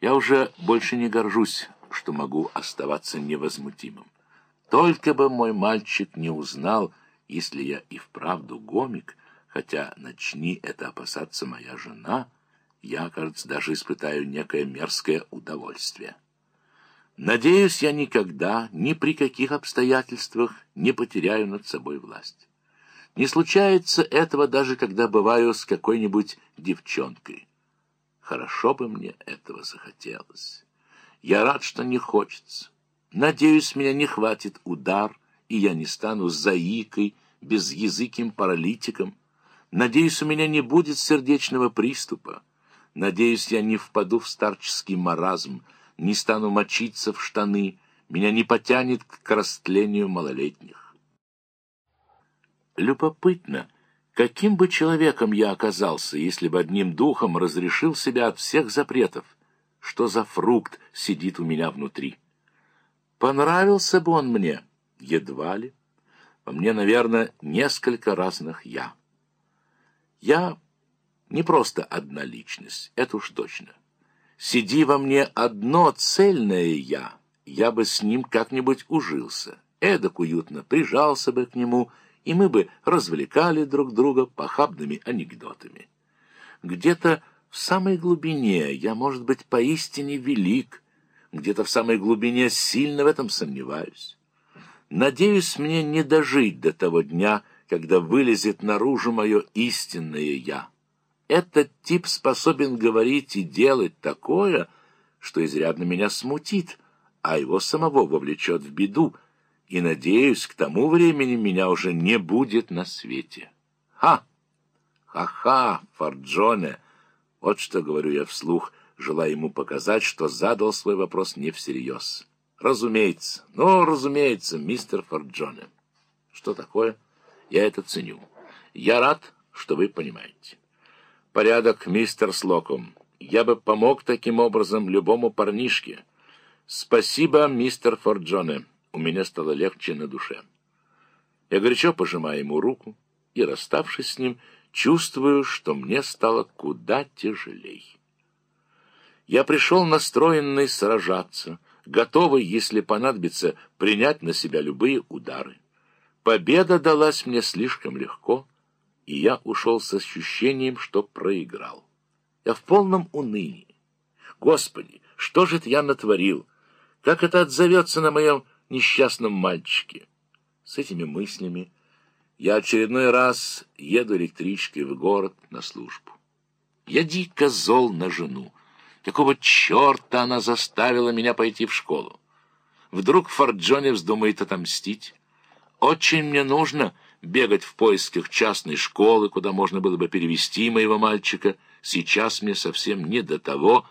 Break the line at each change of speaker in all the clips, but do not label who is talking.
Я уже больше не горжусь, что могу оставаться невозмутимым. Только бы мой мальчик не узнал, если я и вправду гомик, хотя начни это опасаться моя жена, я, кажется, даже испытаю некое мерзкое удовольствие. Надеюсь, я никогда, ни при каких обстоятельствах не потеряю над собой власть. Не случается этого даже когда бываю с какой-нибудь девчонкой. Хорошо бы мне этого захотелось. Я рад, что не хочется. Надеюсь, меня не хватит удар, и я не стану заикой, безязыким паралитиком. Надеюсь, у меня не будет сердечного приступа. Надеюсь, я не впаду в старческий маразм, не стану мочиться в штаны, меня не потянет к растлению малолетних. Любопытно, каким бы человеком я оказался, если бы одним духом разрешил себя от всех запретов, что за фрукт сидит у меня внутри. Понравился бы он мне, едва ли. Во мне, наверное, несколько разных «я». Я не просто одна личность, это уж точно. Сиди во мне одно цельное «я», я бы с ним как-нибудь ужился, эдак уютно прижался бы к нему, и мы бы развлекали друг друга похабными анекдотами. Где-то в самой глубине я, может быть, поистине велик, где-то в самой глубине сильно в этом сомневаюсь. Надеюсь, мне не дожить до того дня, когда вылезет наружу мое истинное «я». Этот тип способен говорить и делать такое, что изрядно меня смутит, а его самого вовлечет в беду, и, надеюсь, к тому времени меня уже не будет на свете. Ха! Ха-ха, Форджоне! Вот что говорю я вслух, желая ему показать, что задал свой вопрос не всерьез. Разумеется, ну, разумеется, мистер Форджоне. Что такое? Я это ценю. Я рад, что вы понимаете. Порядок, мистер Слокум. Я бы помог таким образом любому парнишке. Спасибо, мистер Форджоне. У меня стало легче на душе. Я горячо пожимаю ему руку и, расставшись с ним, чувствую, что мне стало куда тяжелей. Я пришел настроенный сражаться, готовый, если понадобится, принять на себя любые удары. Победа далась мне слишком легко — и я ушел с ощущением, что проиграл. Я в полном унынии. Господи, что же это я натворил? Как это отзовется на моем несчастном мальчике? С этими мыслями я очередной раз еду электричкой в город на службу. Я дико зол на жену. Какого черта она заставила меня пойти в школу? Вдруг Форджоне вздумает отомстить? Очень мне нужно бегать в поисках частной школы, куда можно было бы перевести моего мальчика. Сейчас мне совсем не до того,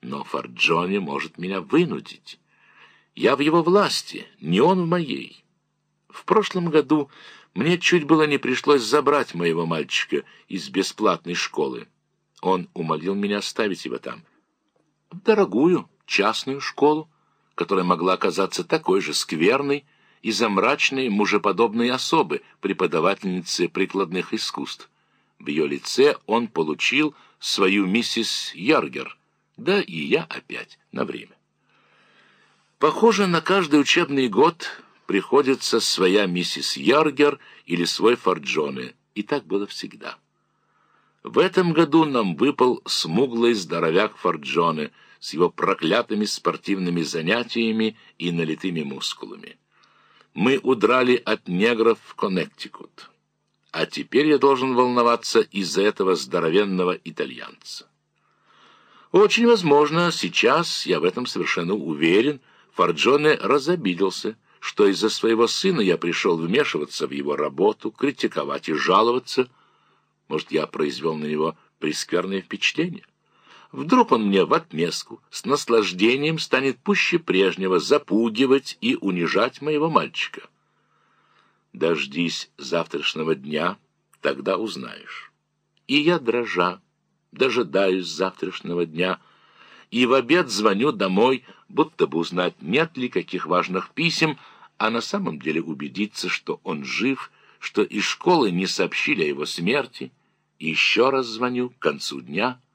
но Форджоне может меня вынудить. Я в его власти, не он в моей. В прошлом году мне чуть было не пришлось забрать моего мальчика из бесплатной школы. Он умолил меня оставить его там. В дорогую частную школу, которая могла оказаться такой же скверной, из-за мрачной мужеподобной особы, преподавательницы прикладных искусств. В ее лице он получил свою миссис Яргер, да и я опять на время. Похоже, на каждый учебный год приходится своя миссис Яргер или свой Форджоне, и так было всегда. В этом году нам выпал смуглый здоровяк Форджоне с его проклятыми спортивными занятиями и налитыми мускулами мы удрали от негров в Коннектикут. А теперь я должен волноваться из-за этого здоровенного итальянца. Очень возможно, сейчас, я в этом совершенно уверен, Форджоне разобиделся, что из-за своего сына я пришел вмешиваться в его работу, критиковать и жаловаться. Может, я произвел на него прескверное впечатление? Вдруг он мне в отместку с наслаждением станет пуще прежнего запугивать и унижать моего мальчика. Дождись завтрашнего дня, тогда узнаешь. И я, дрожа, дожидаюсь завтрашнего дня, и в обед звоню домой, будто бы узнать, нет ли каких важных писем, а на самом деле убедиться, что он жив, что из школы не сообщили о его смерти, и еще раз звоню к концу дня —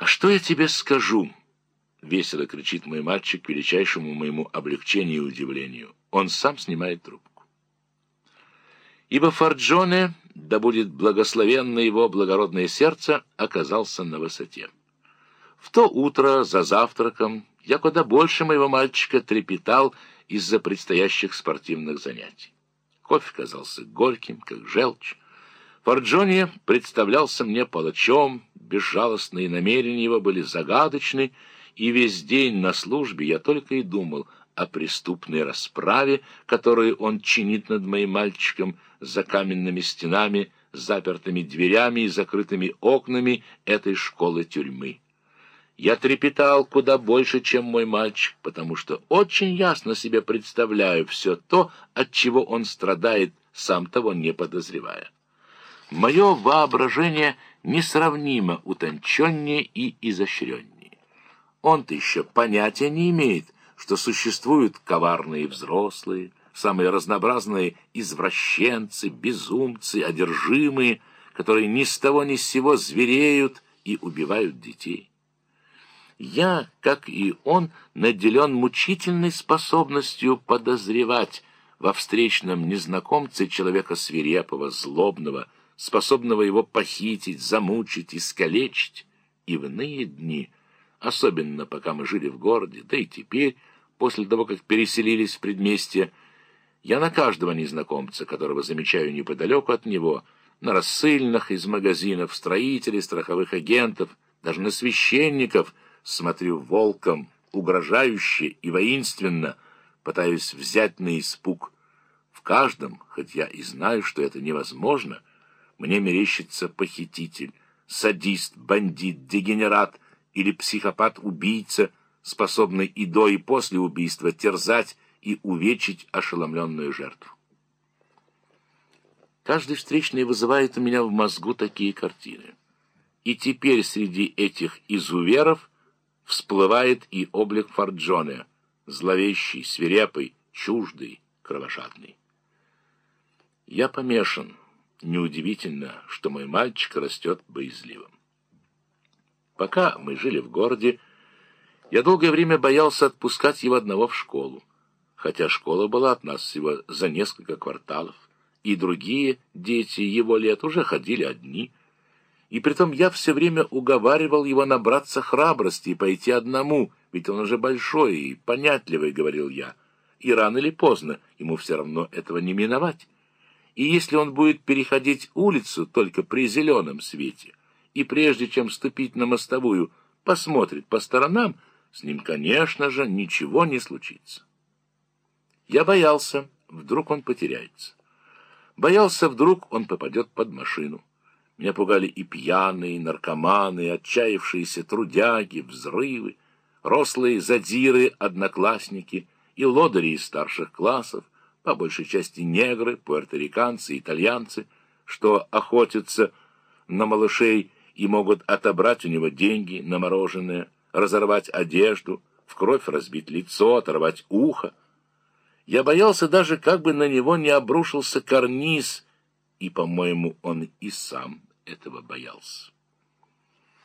«А что я тебе скажу?» — весело кричит мой мальчик к величайшему моему облегчению и удивлению. Он сам снимает трубку. Ибо Форджоне, да будет благословенно его благородное сердце, оказался на высоте. В то утро за завтраком я куда больше моего мальчика трепетал из-за предстоящих спортивных занятий. Кофе казался горьким, как желчь. Форджони представлялся мне палачом, безжалостные намерения его были загадочны, и весь день на службе я только и думал о преступной расправе, которую он чинит над моим мальчиком за каменными стенами, запертыми дверями и закрытыми окнами этой школы-тюрьмы. Я трепетал куда больше, чем мой мальчик, потому что очень ясно себе представляю все то, от чего он страдает, сам того не подозревая. Мое воображение несравнимо утонченнее и изощреннее. Он-то еще понятия не имеет, что существуют коварные взрослые, самые разнообразные извращенцы, безумцы, одержимые, которые ни с того ни с сего звереют и убивают детей. Я, как и он, наделен мучительной способностью подозревать во встречном незнакомце человека свирепого, злобного, способного его похитить, замучить, искалечить. И в иные дни, особенно пока мы жили в городе, да и теперь, после того, как переселились в предместье, я на каждого незнакомца, которого замечаю неподалеку от него, на рассыльных из магазинов, строителей, страховых агентов, даже на священников — смотрю волком, угрожающе и воинственно, пытаюсь взять на испуг. В каждом, хоть я и знаю, что это невозможно, мне мерещится похититель, садист, бандит, дегенерат или психопат-убийца, способный и до, и после убийства терзать и увечить ошеломленную жертву. Каждый встречный вызывает у меня в мозгу такие картины. И теперь среди этих изуверов всплывает и облик Форджоне, зловещий, свирепый, чуждый, кровожадный. Я помешан. Неудивительно, что мой мальчик растет боязливым. Пока мы жили в городе, я долгое время боялся отпускать его одного в школу, хотя школа была от нас всего за несколько кварталов, и другие дети его лет уже ходили одни – и притом я все время уговаривал его набраться храбрости и пойти одному, ведь он уже большой и понятливый, — говорил я. И рано или поздно ему все равно этого не миновать. И если он будет переходить улицу только при зеленом свете, и прежде чем ступить на мостовую, посмотрит по сторонам, с ним, конечно же, ничего не случится. Я боялся, вдруг он потеряется. Боялся, вдруг он попадет под машину. Меня пугали и пьяные, и наркоманы, и отчаявшиеся трудяги, взрывы, рослые задиры, одноклассники и лодыри из старших классов, по большей части негры, пуэрториканцы, итальянцы, что охотятся на малышей и могут отобрать у него деньги на мороженое, разорвать одежду, в кровь разбить лицо, оторвать ухо. Я боялся даже, как бы на него не обрушился карниз, и, по-моему, он и сам этого боялся.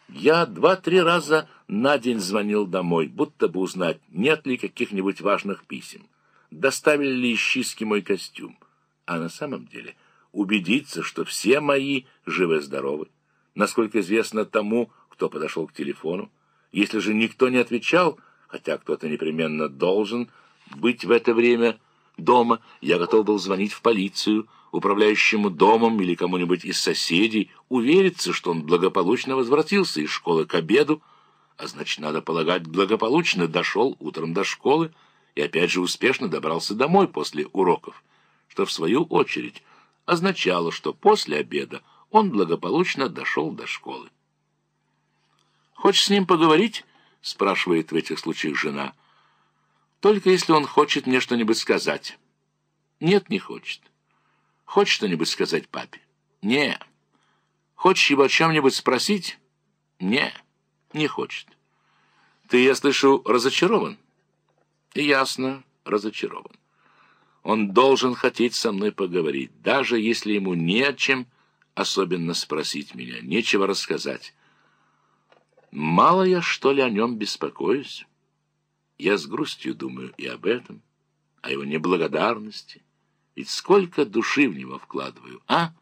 Я два-три раза на день звонил домой, будто бы узнать, нет ли каких-нибудь важных писем, доставили ли из мой костюм, а на самом деле убедиться, что все мои живы-здоровы, насколько известно тому, кто подошел к телефону. Если же никто не отвечал, хотя кто-то непременно должен быть в это время дома, я готов был звонить в полицию, управляющему домом или кому-нибудь из соседей, увериться, что он благополучно возвратился из школы к обеду, а значит, надо полагать, благополучно дошел утром до школы и опять же успешно добрался домой после уроков, что в свою очередь означало, что после обеда он благополучно дошел до школы. «Хочешь с ним поговорить?» — спрашивает в этих случаях жена. «Только если он хочет мне что-нибудь сказать». «Нет, не хочет». Хочешь что-нибудь сказать папе? Не. Хочешь его о чем-нибудь спросить? Не, не хочет. Ты, я слышу, разочарован? Ясно, разочарован. Он должен хотеть со мной поговорить, даже если ему не о чем особенно спросить меня, нечего рассказать. Мало я, что ли, о нем беспокоюсь? Я с грустью думаю и об этом, о его неблагодарности. Ведь сколько души в него вкладываю, а?